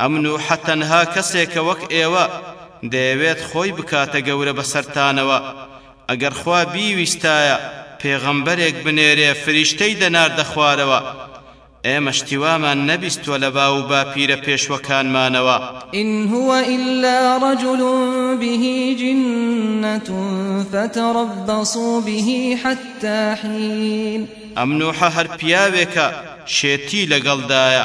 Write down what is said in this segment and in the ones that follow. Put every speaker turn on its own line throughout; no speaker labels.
ئەم نوحە تەنها کەسێکە وەک ئێوە دەیەوێت خۆی بکاتە گەورە بەسەرتانەوە ئەگەر خوا بیویستایە پێغەمبەرێک بنێرێ فریشتەی دەناردە خوارەوە ئێمە شتی وامان نەبیستوە لە باو و باپیرە پێشوەکانمانەوە.
ان هو الا رجل به جنە فتربصو به حتی حین.
ئەم نوحە هەر پیاوێکە شێتی لەگەڵدایە.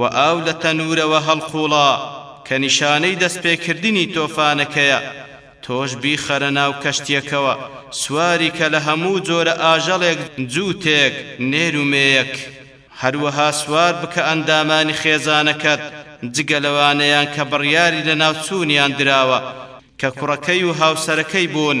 و ئاو لە تەنوورەوە هەڵقوڵا کە نیشانەی دەستپێکردنی تۆفانەکەیە، تۆش بیخەرە ناو کەشتیەکەوە سواری کە لە هەموو جۆرە ئاژەڵێک، جووتێک، نێر و مێیەک. هەروەها سوار بکە ئەندامانی خێزانەکەت جگە لەوانەیان کە بڕیاری لەناوچوونیان دراوە کە کوڕەکەی و هاوسەرەکەی بوون.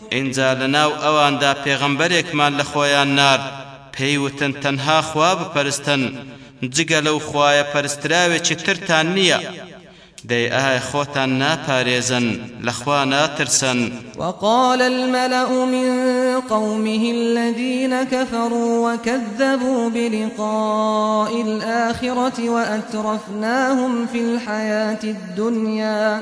ئینجا لە ناو ئەواندا پێغەمبەرێکمان لە خۆیان نارد، پێی وتن تەنها خوا بپەرستن، جگە لەو خوایە پەرستراوێکی ترتان نییە، دەی ئایا خۆتان ناپارێزن، لە خوا ناترسن؟
وقال الملأ من قومه الذین کفروا وکذبوا بلقاء الآخرة وأترفناهم في
الحیاة الدنیا،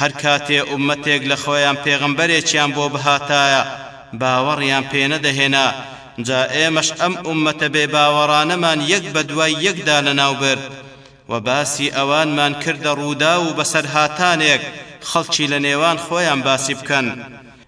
هەر کاتێ ئوممەتێک لە خۆیان پێغەمبەرێکیان بۆ بهاتایە باوەڕیان پێ نەدەهێنا، جا ئێمەش ئەم ئوممەتە بێ باوەڕانەمان یەک بە دوای یەکدا لە ناو برد، وە باسی ئەوانمان کردە ڕووداو و بەسەرهاتانێک خەڵکی لە نێوان خۆیان باسی بکەن.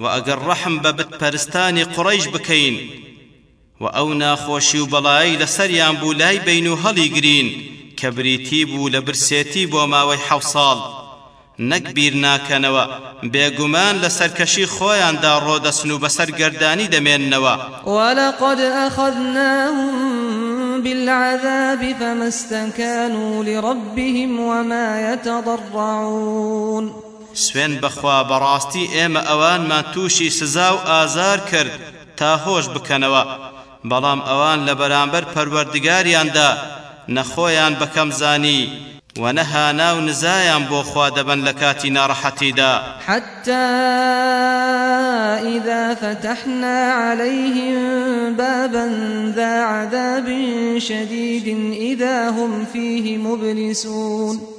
وە ئەگەر ڕەحم بە بت پەرستانی قوڕەیش بکەین وە ئەو ناخۆشی و بەڵایەی لەسەریان بوو لای بەین و هەڵیگرین کە بریتی بوو لە برسێتی بۆ ماوەی حەوت ساڵ نەک بیر ناکەنەوە بێگومان لە سەرکەشی خۆیاندا ڕۆدەچن و بەسەر گەردانی دەمێننەوە.
ولقد أخذناهم بالعذاب فما استكانوا لربهم وما يتضرعون
سوێند بەخوا بەڕاستی ئێمە ئەوانمان توشی سزاو ئازار کرد تا هۆش بکەنەوە بەڵام ئەوان لەبەرامبەر پەروەردگاریاندا نە خۆیان بەکەم زانی وە نە هاناو نزایان بۆ خوا دەبەن لەکاتی ناڕەحەتیدا.
حتى اذا فتحنا عليهم بابا ذا عذاب شديد اذا هم فيه مبلسون.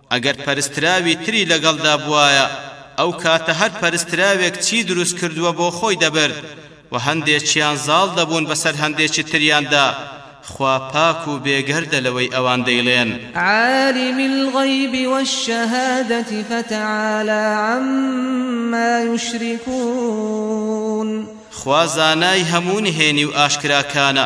ئەگەر پەرستراوی تری لەگەڵدا بوایە ئەو کاتە هەر پەرستراوێک چی دروست کردووە بۆ خۆی دەبرد و هەندێکیان زاڵ دەبوون بەسەر هەندێکی تریاندا، خوا پاک و بێگەردە لەوەی ئەوان دەیڵێن.
عالم الغیب والشهادە فتعالی عما یشرکون.
خوا زانای هەموو نهێنی و ئاشکراکانە،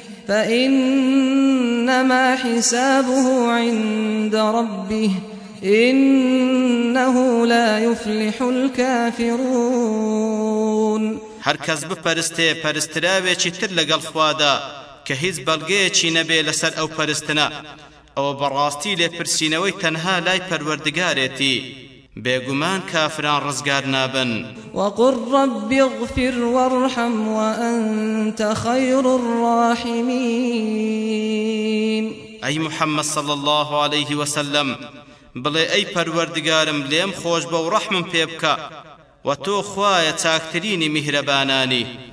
فإنما حسابه عند ربه إنه لا يفلح الكافرون
هەر کەس بپەرستێ پەرستراوێکی تر لەگەڵ خوادا کە هیچ بەڵگەیەکی نەبێ لەسەر ئەو پەرستنە ئەوە بەڕاستی لێپرسینەوەی تەنها لای پەروەردگارێتی، بێگومان کافران ڕزگار نابن.
وقل رب اغفر وارحم وانت خیر الراحمین.
ئەی محمد صلی اللە علیە وسلم بڵێ ئەی پەروەردگارم لێم خۆشبە و ڕەحمم پێبکە، وە تۆ خوایە چاکترینی میهرەبانانی.